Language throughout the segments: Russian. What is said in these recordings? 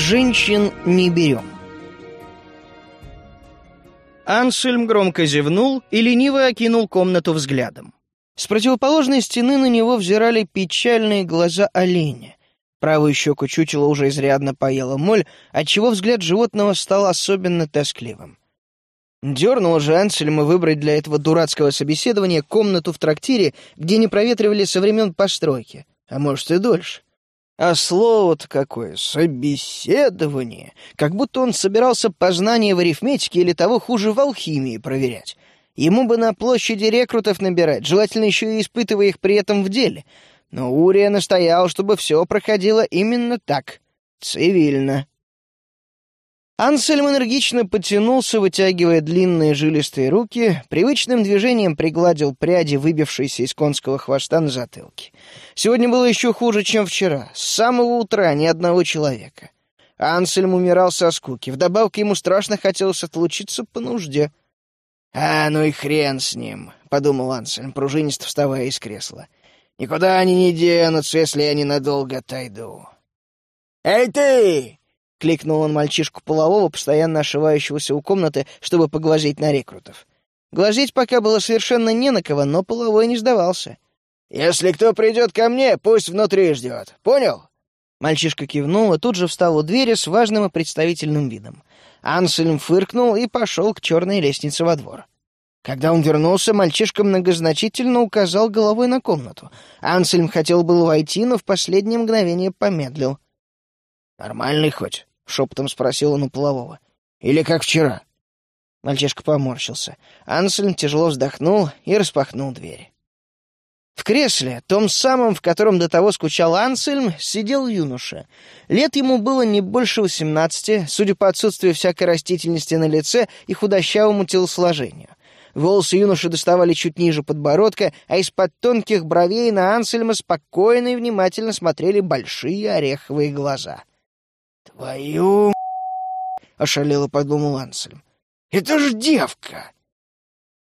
Женщин не берем. Ансельм громко зевнул и лениво окинул комнату взглядом. С противоположной стены на него взирали печальные глаза оленя. Правую щеку чучела уже изрядно поела моль, отчего взгляд животного стал особенно тоскливым. Дернуло же Ансельма выбрать для этого дурацкого собеседования комнату в трактире, где не проветривали со времен постройки, а может и дольше. А слово-то какое — собеседование. Как будто он собирался познания в арифметике или того хуже в алхимии проверять. Ему бы на площади рекрутов набирать, желательно еще и испытывая их при этом в деле. Но Урия настоял, чтобы все проходило именно так, цивильно. Ансельм энергично потянулся, вытягивая длинные жилистые руки, привычным движением пригладил пряди, выбившиеся из конского хвоста на затылке. Сегодня было еще хуже, чем вчера. С самого утра ни одного человека. Ансельм умирал со скуки. Вдобавок ему страшно хотелось отлучиться по нужде. «А, ну и хрен с ним», — подумал Ансельм, пружинисто вставая из кресла. «Никуда они не денутся, если я ненадолго отойду». «Эй ты!» — кликнул он мальчишку полового, постоянно ошивающегося у комнаты, чтобы поглазеть на рекрутов. Глазеть пока было совершенно не на кого, но половой не сдавался. «Если кто придет ко мне, пусть внутри ждет. Понял?» Мальчишка кивнул и тут же встал у двери с важным и представительным видом. Ансельм фыркнул и пошел к черной лестнице во двор. Когда он вернулся, мальчишка многозначительно указал головой на комнату. Ансельм хотел было войти, но в последнее мгновение помедлил. «Нормальный хоть?» Шепотом спросил он у полового. «Или как вчера?» Мальчишка поморщился. Ансельм тяжело вздохнул и распахнул дверь. В кресле, том самом, в котором до того скучал Ансельм, сидел юноша. Лет ему было не больше восемнадцати, судя по отсутствию всякой растительности на лице и худощавому телосложению. Волосы юноши доставали чуть ниже подбородка, а из-под тонких бровей на Ансельма спокойно и внимательно смотрели большие ореховые глаза. «Твою...» — ошалело подумал Ансельм. «Это ж девка!»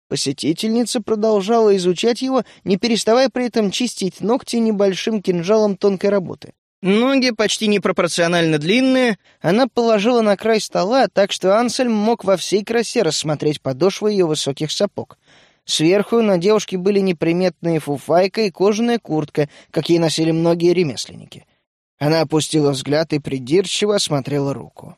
Посетительница продолжала изучать его, не переставая при этом чистить ногти небольшим кинжалом тонкой работы. Ноги, почти непропорционально длинные, она положила на край стола, так что Ансельм мог во всей красе рассмотреть подошвы ее высоких сапог. Сверху на девушке были неприметные фуфайка и кожаная куртка, какие носили многие ремесленники. Она опустила взгляд и придирчиво осмотрела руку.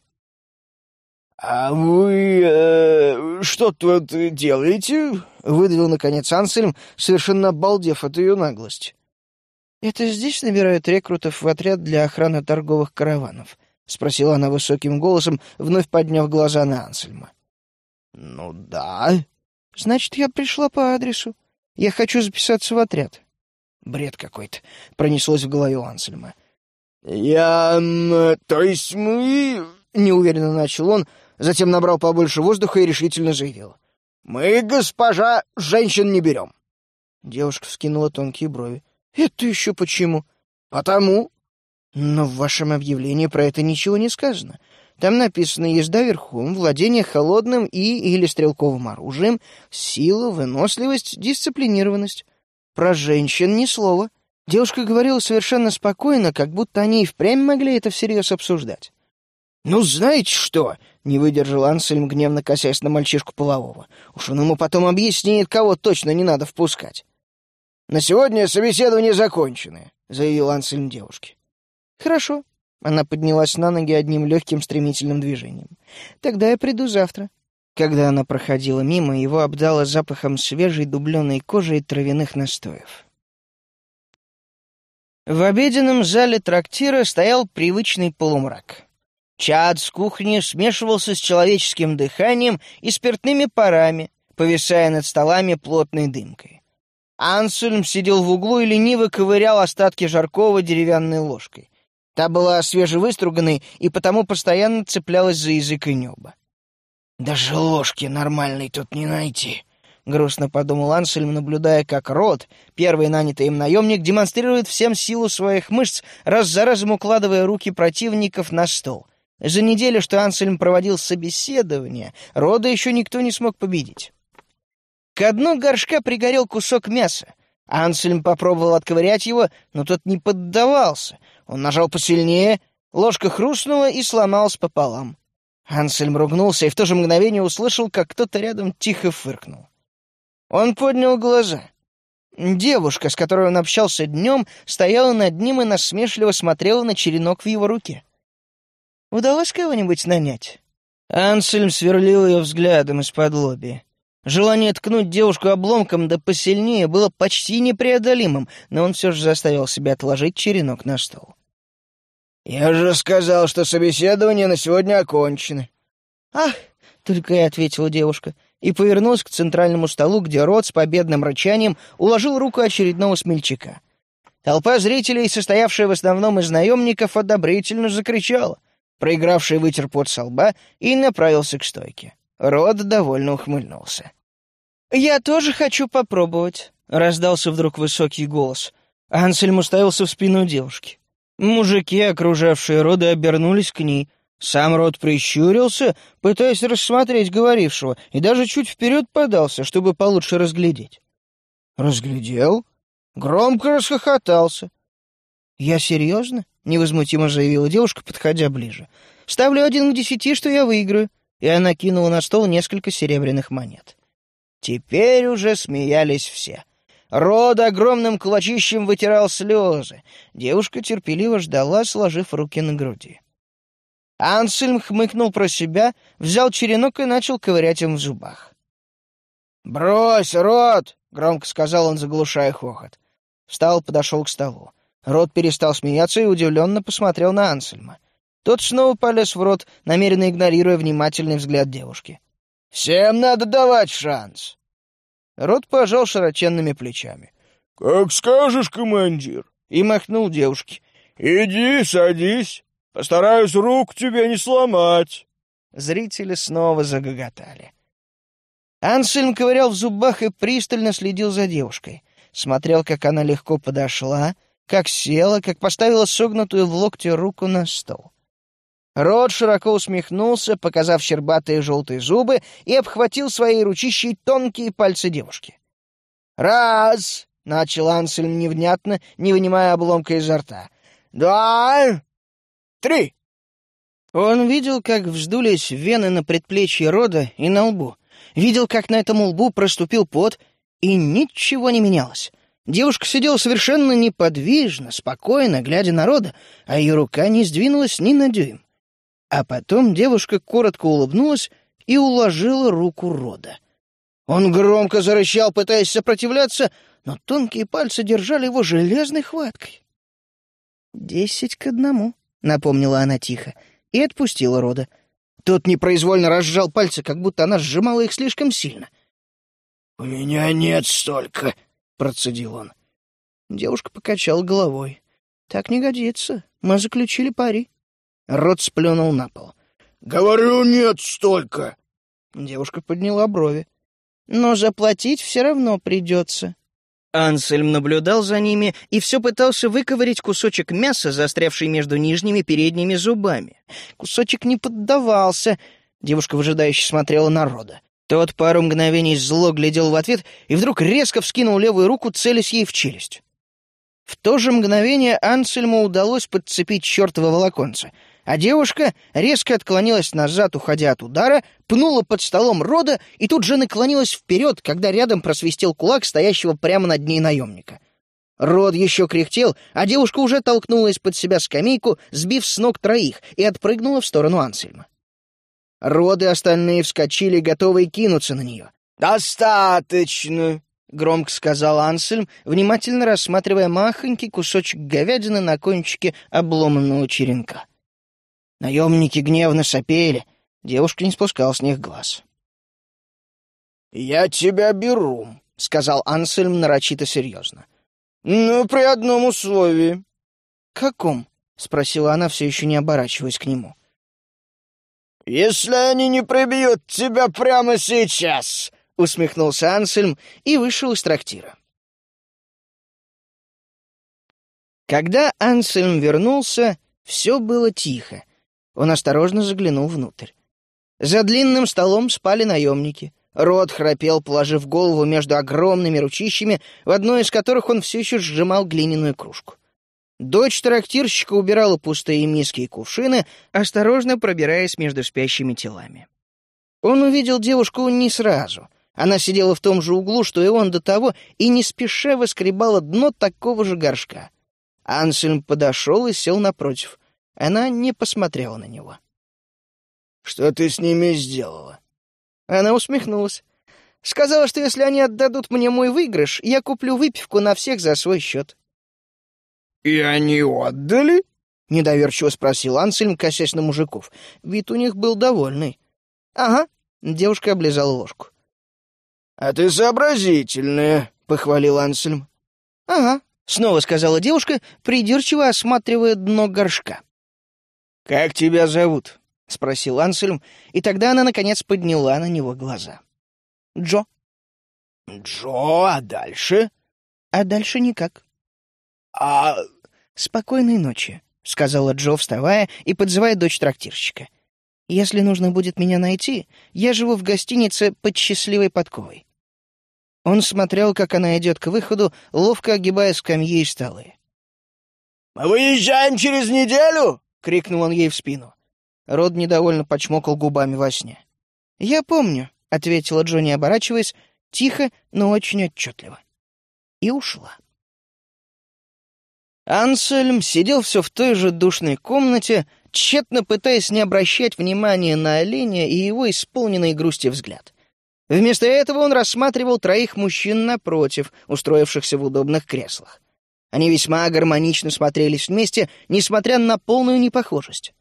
«А вы э, что тут делаете?» — выдавил, наконец, Ансельм, совершенно обалдев от ее наглости. «Это здесь набирают рекрутов в отряд для охраны торговых караванов?» — спросила она высоким голосом, вновь подняв глаза на Ансельма. «Ну да». «Значит, я пришла по адресу. Я хочу записаться в отряд». «Бред какой-то», — пронеслось в голове Ансельма. «Я... то есть мы...» — неуверенно начал он, затем набрал побольше воздуха и решительно заявил. «Мы, госпожа, женщин не берем». Девушка вскинула тонкие брови. «Это еще почему?» «Потому». «Но в вашем объявлении про это ничего не сказано. Там написано «езда верхом, владение холодным и или стрелковым оружием, сила, выносливость, дисциплинированность». Про женщин ни слова». Девушка говорила совершенно спокойно, как будто они и впрямь могли это всерьез обсуждать. «Ну, знаете что?» — не выдержал Ансельм, гневно косясь на мальчишку полового. «Уж он ему потом объяснит, кого точно не надо впускать». «На сегодня собеседование закончено», — заявил Ансельм девушке. «Хорошо». Она поднялась на ноги одним легким стремительным движением. «Тогда я приду завтра». Когда она проходила мимо, его обдало запахом свежей дубленой кожи и травяных настоев. В обеденном зале трактира стоял привычный полумрак. Чад с кухни смешивался с человеческим дыханием и спиртными парами, повисая над столами плотной дымкой. Ансельм сидел в углу и лениво ковырял остатки жаркого деревянной ложкой. Та была свежевыструганной и потому постоянно цеплялась за язык и небо. «Даже ложки нормальной тут не найти», — грустно подумал Ансельм, наблюдая, как Рот, первый нанятый им наемник, демонстрирует всем силу своих мышц, раз за разом укладывая руки противников на стол. За неделю, что Ансельм проводил собеседование, Рода еще никто не смог победить. К дну горшка пригорел кусок мяса. Ансельм попробовал отковырять его, но тот не поддавался. Он нажал посильнее, Ложка хрустнула и сломалась пополам. Ансельм ругнулся и в то же мгновение услышал, как кто-то рядом тихо фыркнул. Он поднял глаза. Девушка, с которой он общался днем, стояла над ним и насмешливо смотрела на черенок в его руке. «Удалось кого-нибудь нанять?» Ансельм сверлил ее взглядом из-под лоби. Желание ткнуть девушку обломком да посильнее было почти непреодолимым, но он все же заставил себя отложить черенок на стол. «Я же сказал, что собеседование на сегодня окончено». «Ах!» — только и ответила девушка, и повернулась к центральному столу, где Рот с победным рычанием уложил руку очередного смельчака. Толпа зрителей, состоявшая в основном из наемников, одобрительно закричала. Проигравший вытер пот со лба и направился к стойке. Рот довольно ухмыльнулся. «Я тоже хочу попробовать», — раздался вдруг высокий голос. Ансельм уставился в спину девушки. Мужики, окружавшие роды, обернулись к ней. Сам род прищурился, пытаясь рассмотреть говорившего, и даже чуть вперед подался, чтобы получше разглядеть. Разглядел, громко расхохотался. «Я серьезно?» — невозмутимо заявила девушка, подходя ближе. «Ставлю один к десяти, что я выиграю». И она кинула на стол несколько серебряных монет. Теперь уже смеялись все. Род огромным кулачищем вытирал слезы. Девушка терпеливо ждала, сложив руки на груди. Ансельм хмыкнул про себя, взял черенок и начал ковырять им в зубах. «Брось, Рот!» — громко сказал он, заглушая хохот. Встал, подошел к столу. Рот перестал смеяться и удивленно посмотрел на Ансельма. Тот снова полез в рот, намеренно игнорируя внимательный взгляд девушки. «Всем надо давать шанс!» Рот пожал широченными плечами. «Как скажешь, командир!» И махнул девушке. «Иди, садись. Постараюсь рук тебе не сломать». Зрители снова загоготали. Ансельм ковырял в зубах и пристально следил за девушкой. Смотрел, как она легко подошла, как села, как поставила согнутую в локте руку на стол. Рот широко усмехнулся, показав щербатые желтые зубы, и обхватил своей ручищей тонкие пальцы девушки. «Раз!» — начал Ансельм невнятно, не вынимая обломка изо рта. «Два! Три!» Он видел, как вздулись вены на предплечье Рода и на лбу. Видел, как на этом лбу проступил пот, и ничего не менялось. Девушка сидела совершенно неподвижно, спокойно, глядя на Рода, а ее рука не сдвинулась ни на дюйм. А потом девушка коротко улыбнулась и уложила руку Рода. Он громко зарычал, пытаясь сопротивляться, но тонкие пальцы держали его железной хваткой. «Десять к одному», — напомнила она тихо, и отпустила Рода. Тот непроизвольно разжал пальцы, как будто она сжимала их слишком сильно. «У меня нет столько», — процедил он. Девушка покачала головой. «Так не годится. Мы заключили пари». Рот сплюнул на пол. «Говорю, нет столько!» Девушка подняла брови. «Но заплатить все равно придется». Ансельм наблюдал за ними и все пытался выковырять кусочек мяса, застрявший между нижними передними зубами. Кусочек не поддавался. Девушка выжидающе смотрела на Рода. Тот пару мгновений зло глядел в ответ и вдруг резко вскинул левую руку, целясь ей в челюсть. В то же мгновение Ансельму удалось подцепить чертово волоконце — а девушка резко отклонилась назад, уходя от удара, пнула под столом Рода и тут же наклонилась вперед, когда рядом просвистел кулак стоящего прямо над ней наемника. Род еще кряхтел, а девушка уже толкнула из-под себя скамейку, сбив с ног троих, и отпрыгнула в сторону Ансельма. Роды остальные вскочили, готовые кинуться на нее. «Достаточно!» — громко сказал Ансельм, внимательно рассматривая махонький кусочек говядины на кончике обломанного черенка. Наемники гневно сопели. Девушка не спускала с них глаз. «Я тебя беру», — сказал Ансельм нарочито серьезно. «Но при одном условии». «Каком?» — спросила она, все еще не оборачиваясь к нему. «Если они не прибьют тебя прямо сейчас», — усмехнулся Ансельм и вышел из трактира. Когда Ансельм вернулся, все было тихо. Он осторожно заглянул внутрь. За длинным столом спали наемники. Рот храпел, положив голову между огромными ручищами, в одной из которых он все еще сжимал глиняную кружку. Дочь трактирщика убирала пустые миски и кувшины, осторожно пробираясь между спящими телами. Он увидел девушку не сразу. Она сидела в том же углу, что и он до того, и не спеша выскребала дно такого же горшка. Ансельм подошел и сел напротив. Она не посмотрела на него. «Что ты с ними сделала?» Она усмехнулась. Сказала, что если они отдадут мне мой выигрыш, я куплю выпивку на всех за свой счет. «И они отдали?» — недоверчиво спросил Ансельм, косясь на мужиков. Вид у них был довольный. «Ага», — девушка облизала ложку. «А ты сообразительная», — похвалил Ансельм. «Ага», — снова сказала девушка, придирчиво осматривая дно горшка. «Как тебя зовут?» — спросил Ансельм, и тогда она, наконец, подняла на него глаза. «Джо». «Джо, а дальше?» «А дальше никак». «А...» «Спокойной ночи», — сказала Джо, вставая и подзывая дочь трактирщика. «Если нужно будет меня найти, я живу в гостинице под счастливой подковой». Он смотрел, как она идет к выходу, ловко огибая скамьи и столы. «Мы выезжаем через неделю!» — крикнул он ей в спину. Род недовольно почмокал губами во сне. «Я помню», — ответила Джонни, оборачиваясь, тихо, но очень отчетливо. И ушла. Ансельм сидел все в той же душной комнате, тщетно пытаясь не обращать внимания на оленя и его исполненный грусти взгляд. Вместо этого он рассматривал троих мужчин напротив, устроившихся в удобных креслах. Они весьма гармонично смотрелись вместе, несмотря на полную непохожесть.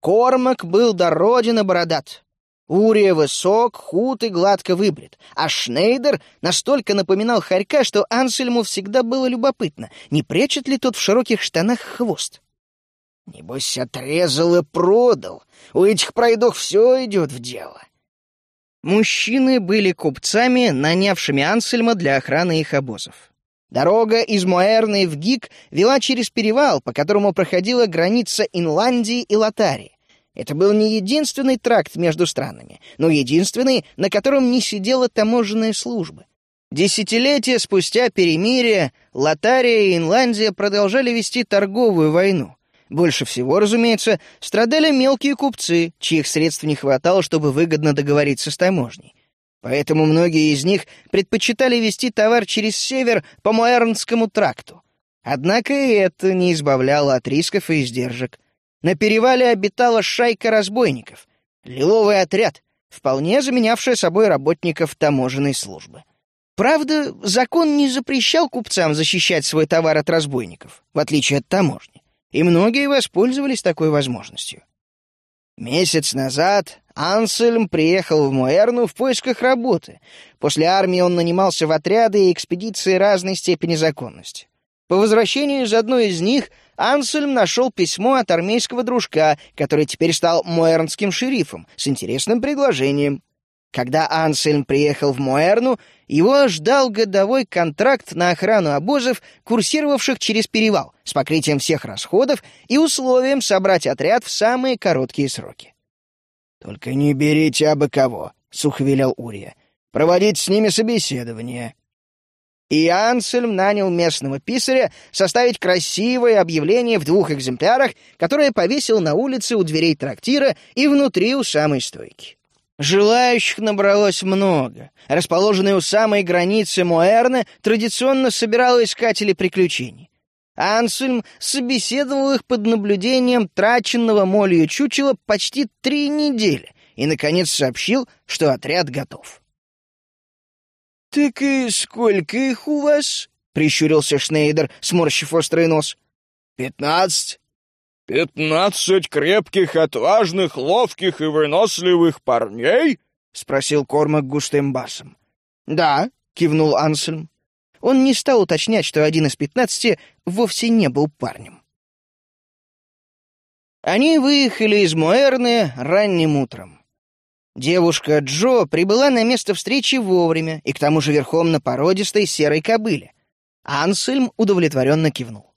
Кормак был до родины бородат, Урия высок, худ и гладко выбрит, а Шнейдер настолько напоминал хорька, что Ансельму всегда было любопытно, не прячет ли тот в широких штанах хвост. Небось, отрезал и продал. У этих пройдох все идет в дело. Мужчины были купцами, нанявшими Ансельма для охраны их обозов. Дорога из Моэрны в Гик вела через перевал, по которому проходила граница Инландии и Лотарии. Это был не единственный тракт между странами, но единственный, на котором не сидела таможенная служба. Десятилетия спустя перемирие Лотария и Инландия продолжали вести торговую войну. Больше всего, разумеется, страдали мелкие купцы, чьих средств не хватало, чтобы выгодно договориться с таможней. Поэтому многие из них предпочитали вести товар через север по Муэрнскому тракту. Однако и это не избавляло от рисков и издержек. На перевале обитала шайка разбойников, лиловый отряд, вполне заменявший собой работников таможенной службы. Правда, закон не запрещал купцам защищать свой товар от разбойников, в отличие от таможни, и многие воспользовались такой возможностью. Месяц назад Ансельм приехал в Муэрну в поисках работы. После армии он нанимался в отряды и экспедиции разной степени законности. По возвращению из одной из них Ансельм нашел письмо от армейского дружка, который теперь стал муэрнским шерифом, с интересным предложением. Когда Ансельм приехал в Муэрну, его ждал годовой контракт на охрану обозов, курсировавших через перевал, с покрытием всех расходов и условием собрать отряд в самые короткие сроки. «Только не берите абы кого», — сухо велел Урия. «Проводите с ними собеседование и Ансельм нанял местного писаря составить красивое объявление в двух экземплярах, которое повесил на улице у дверей трактира и внутри у самой стойки. Желающих набралось много. Расположенный у самой границы Моэрна традиционно собирал искателей приключений. Ансельм собеседовал их под наблюдением траченного молью чучела почти три недели и, наконец, сообщил, что отряд готов. «Так и сколько их у вас?» — прищурился Шнейдер, сморщив острый нос. «Пятнадцать». «Пятнадцать крепких, отважных, ловких и выносливых парней?» — спросил Кормак густым басом. «Да», — кивнул Ансельм. Он не стал уточнять, что один из пятнадцати вовсе не был парнем. Они выехали из Муэрны ранним утром. Девушка Джо прибыла на место встречи вовремя и к тому же верхом на породистой серой кобыле. Ансельм удовлетворенно кивнул.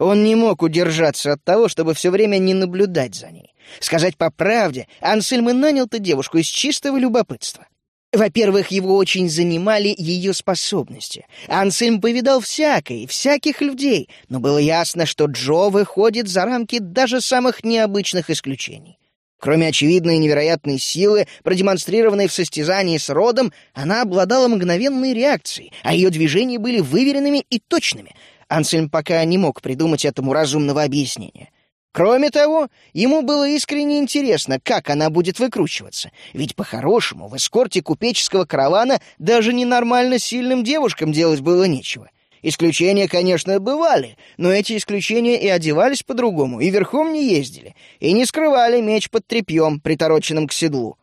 Он не мог удержаться от того, чтобы все время не наблюдать за ней. Сказать по правде, Ансельм и нанял-то девушку из чистого любопытства. Во-первых, его очень занимали ее способности. Ансельм повидал всякой, всяких людей, но было ясно, что Джо выходит за рамки даже самых необычных исключений. Кроме очевидной невероятной силы, продемонстрированной в состязании с родом, она обладала мгновенной реакцией, а ее движения были выверенными и точными. Ансельм пока не мог придумать этому разумного объяснения. Кроме того, ему было искренне интересно, как она будет выкручиваться. Ведь по-хорошему в эскорте купеческого каравана даже ненормально сильным девушкам делать было нечего. Исключения, конечно, бывали, но эти исключения и одевались по-другому, и верхом не ездили, и не скрывали меч под тряпьем, притороченным к седлу.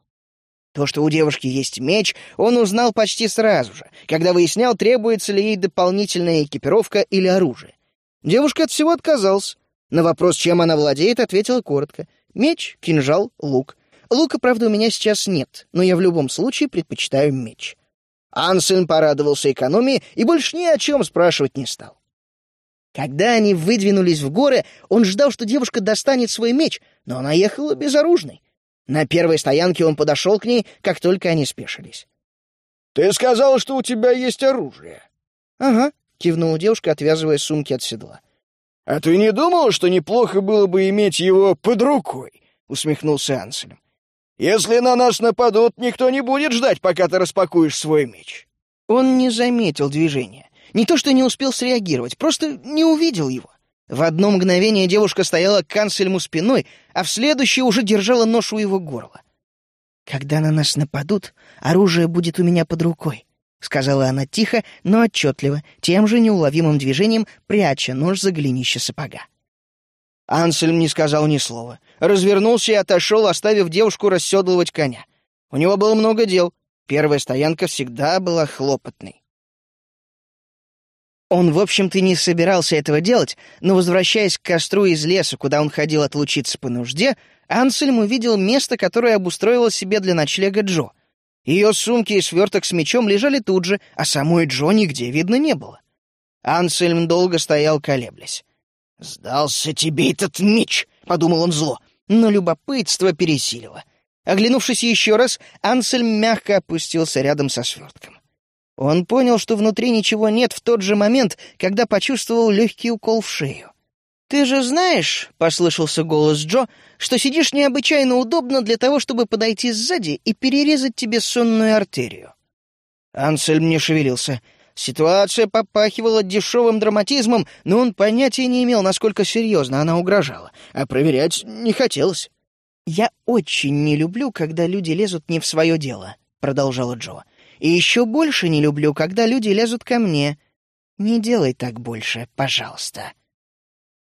То, что у девушки есть меч, он узнал почти сразу же, когда выяснял, требуется ли ей дополнительная экипировка или оружие. Девушка от всего отказалась. На вопрос, чем она владеет, ответила коротко. Меч, кинжал, лук. Лука, правда, у меня сейчас нет, но я в любом случае предпочитаю меч. Ансельм порадовался экономии и больше ни о чем спрашивать не стал. Когда они выдвинулись в горы, он ждал, что девушка достанет свой меч, но она ехала безоружной. На первой стоянке он подошел к ней, как только они спешились. «Ты сказал, что у тебя есть оружие?» «Ага», — кивнула девушка, отвязывая сумки от седла. «А ты не думал, что неплохо было бы иметь его под рукой?» — усмехнулся Ансельм. Если на нас нападут, никто не будет ждать, пока ты распакуешь свой меч». Он не заметил движения. Не то что не успел среагировать, просто не увидел его. В одно мгновение девушка стояла к канцельму спиной, а в следующее уже держала нож у его горла. «Когда на нас нападут, оружие будет у меня под рукой», — сказала она тихо, но отчетливо, тем же неуловимым движением пряча нож за голенище сапога. Ансельм не сказал ни слова. Развернулся и отошел, оставив девушку расседлывать коня. У него было много дел. Первая стоянка всегда была хлопотной. Он, в общем-то, не собирался этого делать, но, возвращаясь к костру из леса, куда он ходил отлучиться по нужде, Ансельм увидел место, которое обустроила себе для ночлега Джо. Ее сумки и сверток с мечом лежали тут же, а самой Джо нигде видно не было. Ансельм долго стоял, колеблясь. «Сдался тебе этот меч!» — подумал он зло, но любопытство пересилило. Оглянувшись еще раз, Ансельм мягко опустился рядом со свертком. Он понял, что внутри ничего нет в тот же момент, когда почувствовал легкий укол в шею. «Ты же знаешь, — послышался голос Джо, — что сидишь необычайно удобно для того, чтобы подойти сзади и перерезать тебе сонную артерию». Ансельм не шевелился — Ситуация попахивала дешевым драматизмом, но он понятия не имел, насколько серьезно она угрожала, а проверять не хотелось. «Я очень не люблю, когда люди лезут не в свое дело», — продолжала Джо. «И еще больше не люблю, когда люди лезут ко мне. Не делай так больше, пожалуйста».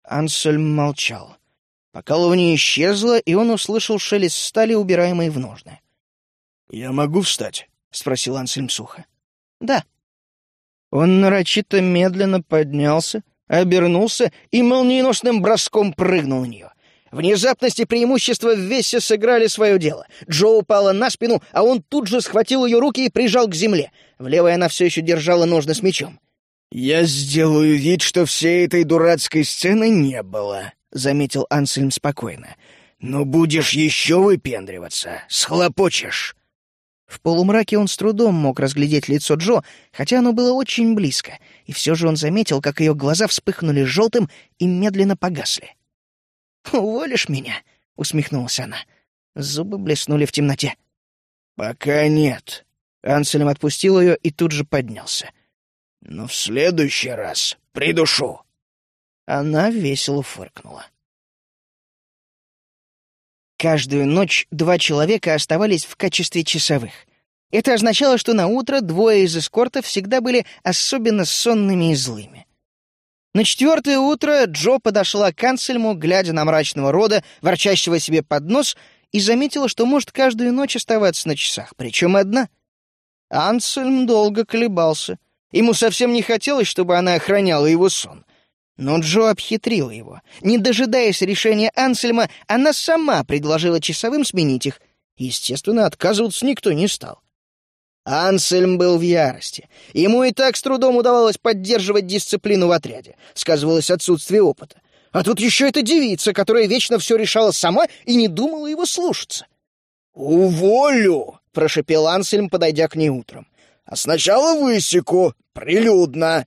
Ансельм молчал. Покалывание исчезло, и он услышал шелест стали, убираемой в ножны. «Я могу встать?» — спросил Ансельм сухо. «Да», он нарочито медленно поднялся, обернулся и молниеносным броском прыгнул на нее. Внезапность и преимущество в весе сыграли свое дело. Джо упала на спину, а он тут же схватил ее руки и прижал к земле. В левой она все еще держала ножны с мечом. «Я сделаю вид, что всей этой дурацкой сцены не было», — заметил Ансельм спокойно. «Но будешь еще выпендриваться, схлопочешь. В полумраке он с трудом мог разглядеть лицо Джо, хотя оно было очень близко, и все же он заметил, как ее глаза вспыхнули желтым и медленно погасли. «Уволишь меня?» — усмехнулась она. Зубы блеснули в темноте. «Пока нет». Ансельм отпустил ее и тут же поднялся. «Но в следующий раз придушу». Она весело фыркнула. Каждую ночь два человека оставались в качестве часовых. Это означало, что на утро двое из эскорта всегда были особенно сонными и злыми. На четвертое утро Джо подошла к Ансельму, глядя на мрачного рода, ворчащего себе под нос, и заметила, что может каждую ночь оставаться на часах, причем одна. Ансельм долго колебался. Ему совсем не хотелось, чтобы она охраняла его сон. Но Джо обхитрила его. Не дожидаясь решения Ансельма, она сама предложила часовым сменить их. Естественно, отказываться никто не стал. Ансельм был в ярости. Ему и так с трудом удавалось поддерживать дисциплину в отряде. Сказывалось отсутствие опыта. А тут еще эта девица, которая вечно все решала сама и не думала его слушаться. «Уволю!» — прошепел Ансельм, подойдя к ней утром. «А сначала высеку, прилюдно!»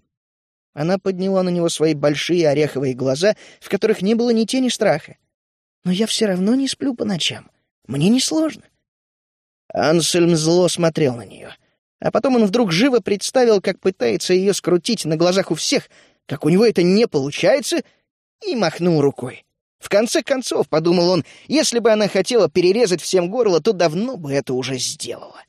Она подняла на него свои большие ореховые глаза, в которых не было ни тени страха. «Но я все равно не сплю по ночам. Мне несложно». Ансельм зло смотрел на нее. А потом он вдруг живо представил, как пытается ее скрутить на глазах у всех, как у него это не получается, и махнул рукой. В конце концов, подумал он, если бы она хотела перерезать всем горло, то давно бы это уже сделала.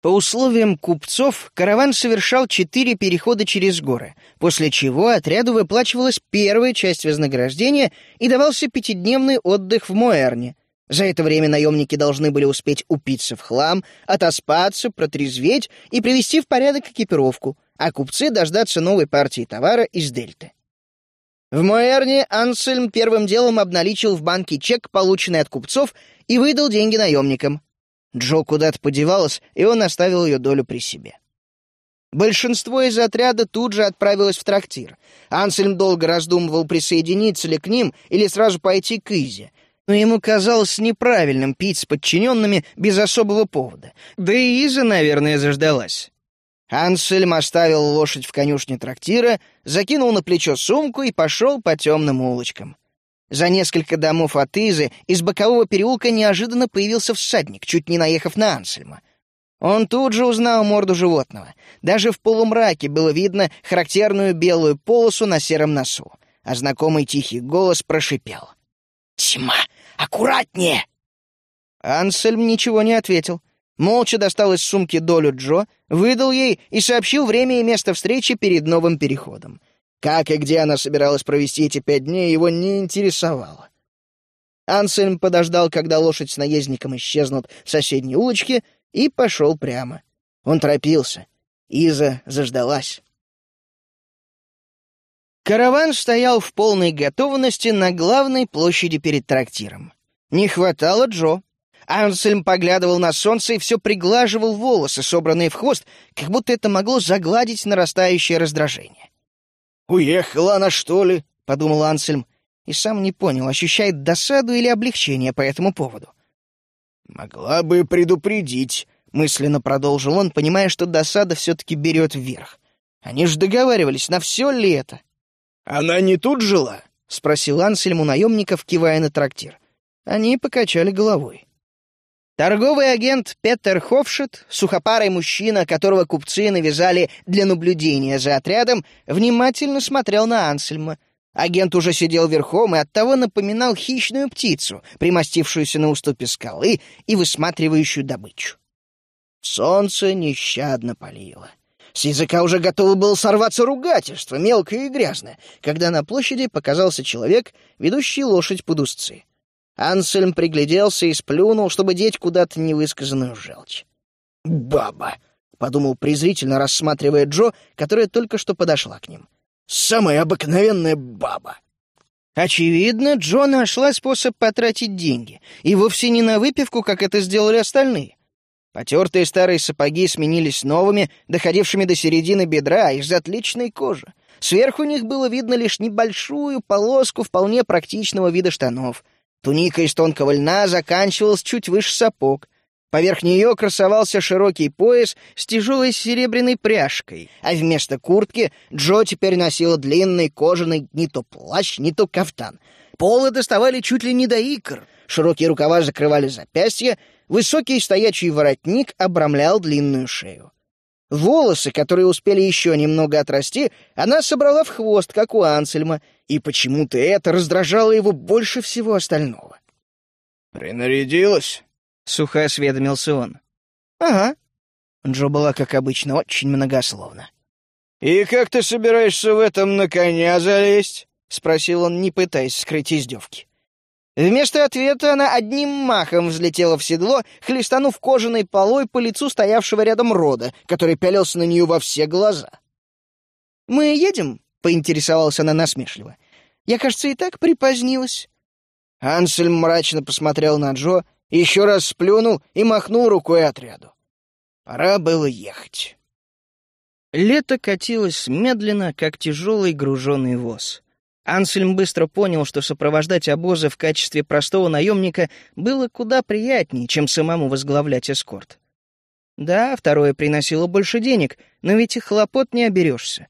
По условиям купцов, караван совершал четыре перехода через горы, после чего отряду выплачивалась первая часть вознаграждения и давался пятидневный отдых в Моэрне. За это время наемники должны были успеть упиться в хлам, отоспаться, протрезветь и привести в порядок экипировку, а купцы дождаться новой партии товара из Дельты. В Моэрне Ансельм первым делом обналичил в банке чек, полученный от купцов, и выдал деньги наемникам. Джо куда-то подевалась, и он оставил ее долю при себе. Большинство из отряда тут же отправилось в трактир. Ансельм долго раздумывал, присоединиться ли к ним или сразу пойти к Изе, но ему казалось неправильным пить с подчиненными без особого повода. Да и Иза, наверное, заждалась. Ансельм оставил лошадь в конюшне трактира, закинул на плечо сумку и пошел по темным улочкам. За несколько домов от Изы из бокового переулка неожиданно появился всадник, чуть не наехав на Ансельма. Он тут же узнал морду животного. Даже в полумраке было видно характерную белую полосу на сером носу, а знакомый тихий голос прошипел. «Тьма! Аккуратнее!» Ансельм ничего не ответил молча достал из сумки долю Джо, выдал ей и сообщил время и место встречи перед новым переходом. Как и где она собиралась провести эти пять дней, его не интересовало. Ансельм подождал, когда лошадь с наездником исчезнут в соседней улочке, и пошел прямо. Он торопился. Иза заждалась. Караван стоял в полной готовности на главной площади перед трактиром. Не хватало Джо. Ансельм поглядывал на солнце и все приглаживал волосы, собранные в хвост, как будто это могло загладить нарастающее раздражение. «Уехала она, что ли?» — подумал Ансельм, и сам не понял, ощущает досаду или облегчение по этому поводу. «Могла бы предупредить», — мысленно продолжил он, понимая, что досада все-таки берет вверх. «Они же договаривались на все лето». «Она не тут жила?» — спросил Ансельм у наемников, кивая на трактир. Они покачали головой. Торговый агент Петер Хофшет, сухопарый мужчина, которого купцы навязали для наблюдения за отрядом, внимательно смотрел на Ансельма. Агент уже сидел верхом и оттого напоминал хищную птицу, примостившуюся на уступе скалы и высматривающую добычу. Солнце нещадно палило. С языка уже готово было сорваться ругательство, мелкое и грязное, когда на площади показался человек, ведущий лошадь под узцы. Ансельм пригляделся и сплюнул, чтобы деть куда-то невысказанную желчь. «Баба!» — подумал презрительно, рассматривая Джо, которая только что подошла к ним. «Самая обыкновенная баба!» Очевидно, Джо нашла способ потратить деньги, и вовсе не на выпивку, как это сделали остальные. Потертые старые сапоги сменились новыми, доходившими до середины бедра, из отличной кожи. Сверху них было видно лишь небольшую полоску вполне практичного вида штанов — Туника из тонкого льна заканчивалась чуть выше сапог. Поверх нее красовался широкий пояс с тяжелой серебряной пряжкой, а вместо куртки Джо теперь носила длинный кожаный не то плащ, не то кафтан. Полы доставали чуть ли не до икр, широкие рукава закрывали запястья, высокий стоячий воротник обрамлял длинную шею. Волосы, которые успели еще немного отрасти, она собрала в хвост, как у Ансельма, и почему-то это раздражало его больше всего остального. «Принарядилась?» — сухо осведомился он. «Ага». Джо была, как обычно, очень многословна. «И как ты собираешься в этом на коня залезть?» — спросил он, не пытаясь скрыть издевки. Вместо ответа она одним махом взлетела в седло, хлестанув кожаной полой по лицу стоявшего рядом рода, который пялился на нее во все глаза. «Мы едем?» — поинтересовалась она насмешливо. «Я, кажется, и так припозднилась». Ансельм мрачно посмотрел на Джо, еще раз сплюнул и махнул рукой отряду. Пора было ехать. Лето катилось медленно, как тяжелый груженный воз. Ансельм быстро понял, что сопровождать обозы в качестве простого наемника было куда приятнее, чем самому возглавлять эскорт. Да, второе приносило больше денег, но ведь и хлопот не оберешься.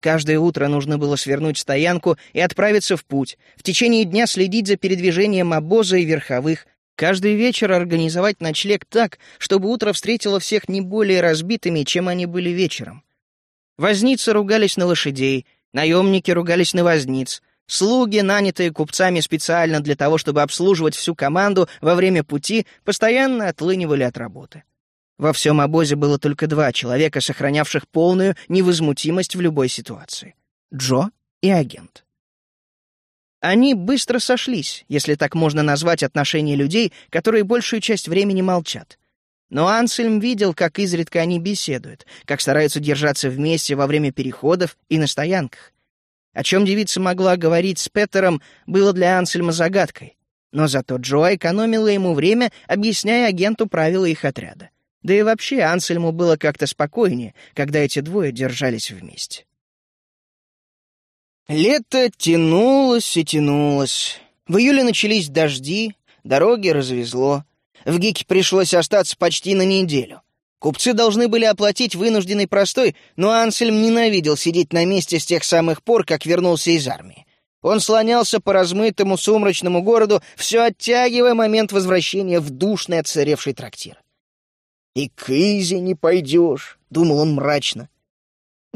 Каждое утро нужно было свернуть стоянку и отправиться в путь, в течение дня следить за передвижением обоза и верховых, каждый вечер организовать ночлег так, чтобы утро встретило всех не более разбитыми, чем они были вечером. Возницы ругались на лошадей, Наемники ругались на возниц. Слуги, нанятые купцами специально для того, чтобы обслуживать всю команду во время пути, постоянно отлынивали от работы. Во всем обозе было только два человека, сохранявших полную невозмутимость в любой ситуации — Джо и агент. Они быстро сошлись, если так можно назвать отношения людей, которые большую часть времени молчат. Но Ансельм видел, как изредка они беседуют, как стараются держаться вместе во время переходов и на стоянках. О чем девица могла говорить с Петером, было для Ансельма загадкой. Но зато Джо экономила ему время, объясняя агенту правила их отряда. Да и вообще Ансельму было как-то спокойнее, когда эти двое держались вместе. Лето тянулось и тянулось. В июле начались дожди, дороги развезло. В ГИКе пришлось остаться почти на неделю. Купцы должны были оплатить вынужденный простой, но Ансельм ненавидел сидеть на месте с тех самых пор, как вернулся из армии. Он слонялся по размытому сумрачному городу, все оттягивая момент возвращения в душный отсыревший трактир. «И к Изи не пойдешь», — думал он мрачно.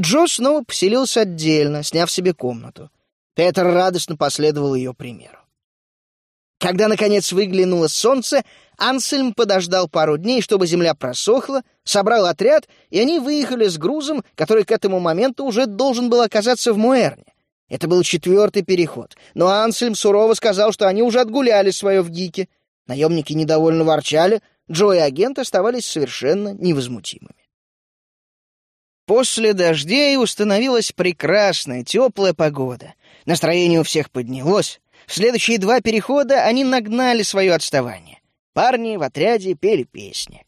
Джо снова поселился отдельно, сняв себе комнату. Петер радостно последовал ее примеру. Когда, наконец, выглянуло солнце, Ансельм подождал пару дней, чтобы земля просохла, собрал отряд, и они выехали с грузом, который к этому моменту уже должен был оказаться в Муэрне. Это был четвертый переход, но Ансельм сурово сказал, что они уже отгуляли свое в Гике. Наемники недовольно ворчали, Джо и агент оставались совершенно невозмутимыми. После дождей установилась прекрасная, теплая погода. Настроение у всех поднялось. В следующие два перехода они нагнали свое отставание. Парни в отряде пели песни.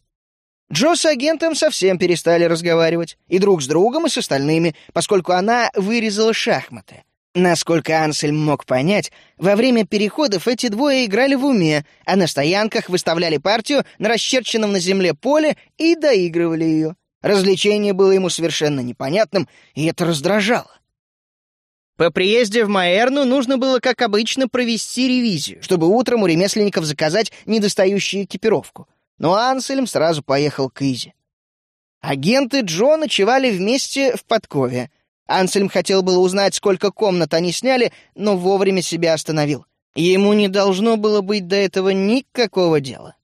Джо с агентом совсем перестали разговаривать, и друг с другом, и с остальными, поскольку она вырезала шахматы. Насколько Ансельм мог понять, во время переходов эти двое играли в уме, а на стоянках выставляли партию на расчерченном на земле поле и доигрывали ее. Развлечение было ему совершенно непонятным, и это раздражало. По приезде в Маэрну нужно было, как обычно, провести ревизию, чтобы утром у ремесленников заказать недостающую экипировку. Но Ансельм сразу поехал к Изи. Агенты Джо ночевали вместе в подкове. Ансельм хотел было узнать, сколько комнат они сняли, но вовремя себя остановил. Ему не должно было быть до этого никакого дела.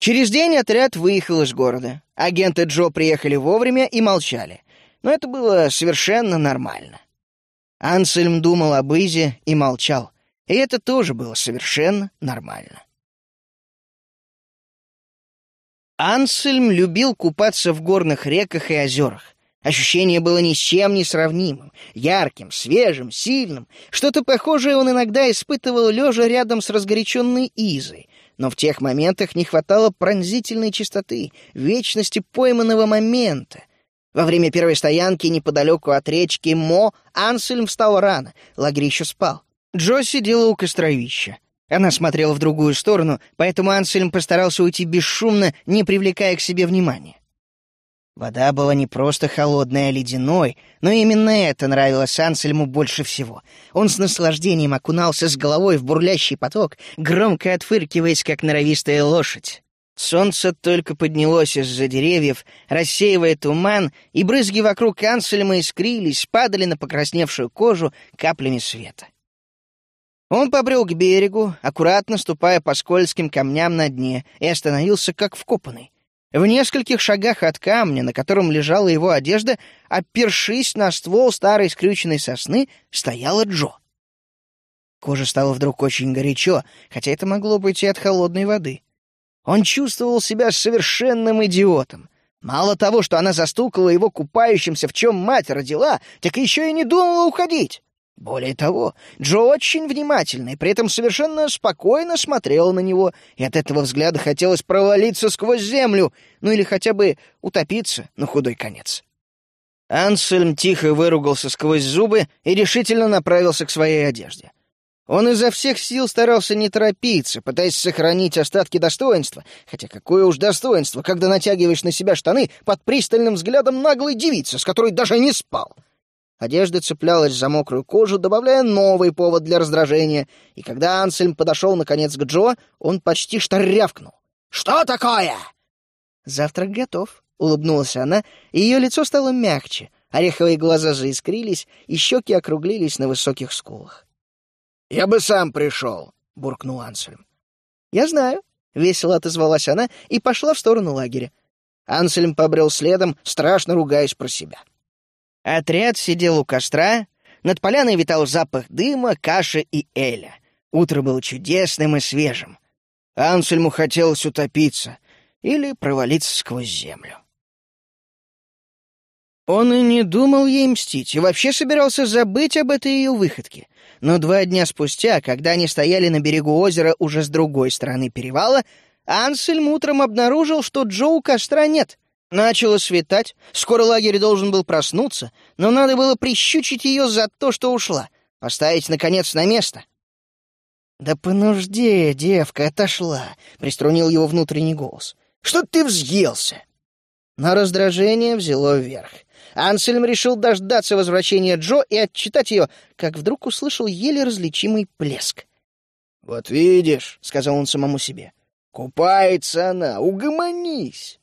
Через день отряд выехал из города. Агенты Джо приехали вовремя и молчали. Но это было совершенно нормально. Ансельм думал об Изе и молчал, и это тоже было совершенно нормально. Ансельм любил купаться в горных реках и озерах. Ощущение было ни с чем не сравнимым, ярким, свежим, сильным. Что-то похожее он иногда испытывал, лежа рядом с разгоряченной Изой, но в тех моментах не хватало пронзительной чистоты, вечности пойманного момента — во время первой стоянки неподалеку от речки Мо Ансельм встал рано, лагерь еще спал. Джо сидела у костровища. Она смотрела в другую сторону, поэтому Ансельм постарался уйти бесшумно, не привлекая к себе внимания. Вода была не просто холодной, а ледяной, но именно это нравилось Ансельму больше всего. Он с наслаждением окунался с головой в бурлящий поток, громко отфыркиваясь, как норовистая лошадь. Солнце только поднялось из-за деревьев, рассеивая туман, и брызги вокруг Ансельма искрились, падали на покрасневшую кожу каплями света. Он побрел к берегу, аккуратно ступая по скользким камням на дне, и остановился как вкопанный. В нескольких шагах от камня, на котором лежала его одежда, опершись на ствол старой скрюченной сосны, стояла Джо. Кожа стала вдруг очень горячо, хотя это могло быть и от холодной воды. Он чувствовал себя совершенным идиотом. Мало того, что она застукала его купающимся, в чем мать родила, так еще и не думала уходить. Более того, Джо очень внимательно и при этом совершенно спокойно смотрела на него, и от этого взгляда хотелось провалиться сквозь землю, ну или хотя бы утопиться на худой конец. Ансельм тихо выругался сквозь зубы и решительно направился к своей одежде. Он изо всех сил старался не торопиться, пытаясь сохранить остатки достоинства, хотя какое уж достоинство, когда натягиваешь на себя штаны под пристальным взглядом наглой девицы, с которой даже не спал. Одежда цеплялась за мокрую кожу, добавляя новый повод для раздражения, и когда Ансельм подошел, наконец, к Джо, он почти что рявкнул. «Что такое?» «Завтрак готов», — улыбнулась она, и ее лицо стало мягче, ореховые глаза заискрились, и щеки округлились на высоких скулах. «Я бы сам пришел», — буркнул Ансельм. «Я знаю», — весело отозвалась она и пошла в сторону лагеря. Ансельм побрел следом, страшно ругаясь про себя. Отряд сидел у костра, над поляной витал запах дыма, каши и эля. Утро было чудесным и свежим. Ансельму хотелось утопиться или провалиться сквозь землю. Он и не думал ей мстить, и вообще собирался забыть об этой ее выходке. Но два дня спустя, когда они стояли на берегу озера уже с другой стороны перевала, Ансельм утром обнаружил, что Джо у костра нет. Начало светать, скоро лагерь должен был проснуться, но надо было прищучить ее за то, что ушла, поставить, наконец, на место. «Да по нужде девка отошла», — приструнил его внутренний голос. «Что ты взъелся?» Но раздражение взяло вверх. Ансельм решил дождаться возвращения Джо и отчитать ее, как вдруг услышал еле различимый плеск. «Вот видишь», — сказал он самому себе, — «купается она, угомонись».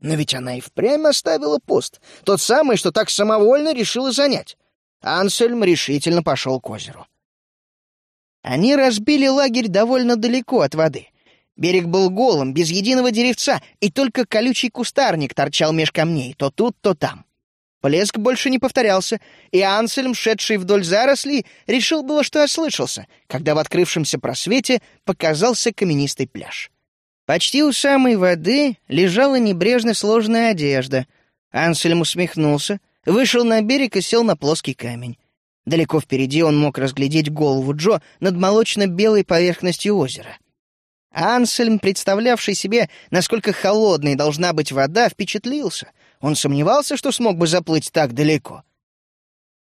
Но ведь она и впрямь оставила пост, тот самый, что так самовольно решила занять. Ансельм решительно пошел к озеру. Они разбили лагерь довольно далеко от воды. Берег был голым, без единого деревца, и только колючий кустарник торчал меж камней, то тут, то там. Плеск больше не повторялся, и Ансельм, шедший вдоль зарослей, решил было, что ослышался, когда в открывшемся просвете показался каменистый пляж. Почти у самой воды лежала небрежно сложная одежда. Ансельм усмехнулся, вышел на берег и сел на плоский камень. Далеко впереди он мог разглядеть голову Джо над молочно-белой поверхностью озера. Ансельм, представлявший себе, насколько холодной должна быть вода, впечатлился — он сомневался, что смог бы заплыть так далеко.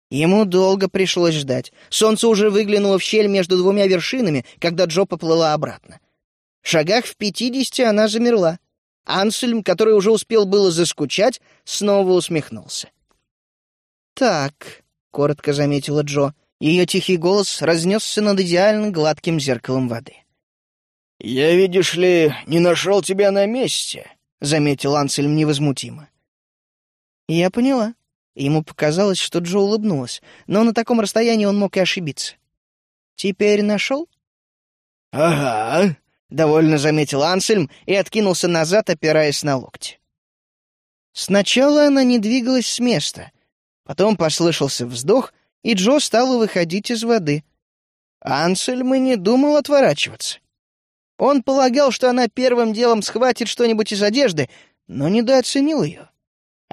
Ему долго пришлось ждать. Солнце уже выглянуло в щель между двумя вершинами, когда Джо поплыла обратно. В шагах в пятидесяти она замерла. Ансельм, который уже успел было заскучать, снова усмехнулся. «Так», — коротко заметила Джо, ее тихий голос разнесся над идеально гладким зеркалом воды. «Я, видишь ли, не нашел тебя на месте», — заметил Ансельм невозмутимо. Я поняла. Ему показалось, что Джо улыбнулась, но на таком расстоянии он мог и ошибиться. «Теперь нашел?» «Ага», — довольно заметил Ансельм и откинулся назад, опираясь на локти. Сначала она не двигалась с места. Потом послышался вздох, и Джо стала выходить из воды. Ансельм и не думал отворачиваться. Он полагал, что она первым делом схватит что-нибудь из одежды, но недооценил ее.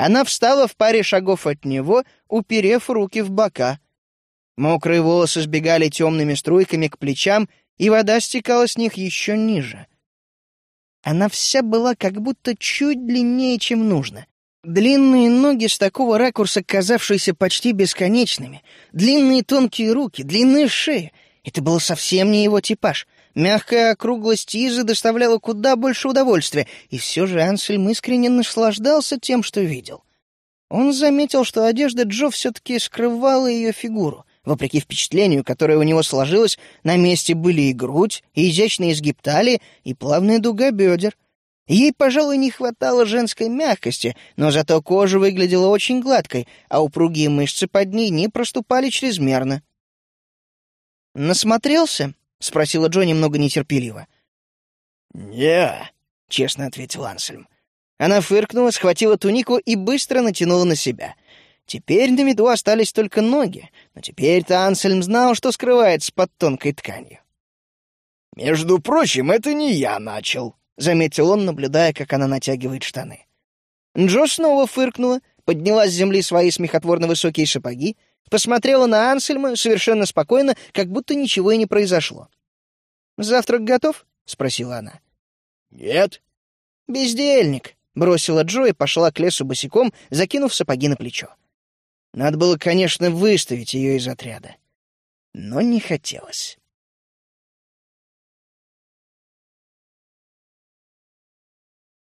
Она встала в паре шагов от него, уперев руки в бока. Мокрые волосы сбегали темными струйками к плечам, и вода стекала с них еще ниже. Она вся была как будто чуть длиннее, чем нужно. Длинные ноги с такого ракурса, казавшиеся почти бесконечными, длинные тонкие руки, длинная шея. Это был совсем не его типаж — Мягкая округлость Изы доставляла куда больше удовольствия, и все же Ансельм искренне наслаждался тем, что видел. Он заметил, что одежда Джо все-таки скрывала ее фигуру. Вопреки впечатлению, которое у него сложилось, на месте были и грудь, и изящный изгиб талии, и плавная дуга бедер. Ей, пожалуй, не хватало женской мягкости, но зато кожа выглядела очень гладкой, а упругие мышцы под ней не проступали чрезмерно. «Насмотрелся?» — спросила Джо немного нетерпеливо. «Не», — честно ответил Ансельм. Она фыркнула, схватила тунику и быстро натянула на себя. Теперь на виду остались только ноги, но теперь-то Ансельм знал, что скрывается под тонкой тканью. «Между прочим, это не я начал», — заметил он, наблюдая, как она натягивает штаны. Джо снова фыркнула, подняла с земли свои смехотворно высокие сапоги, посмотрела на Ансельма совершенно спокойно, как будто ничего и не произошло. «Завтрак готов?» — спросила она. «Нет». «Бездельник», — бросила Джо и пошла к лесу босиком, закинув сапоги на плечо. Надо было, конечно, выставить ее из отряда. Но не хотелось.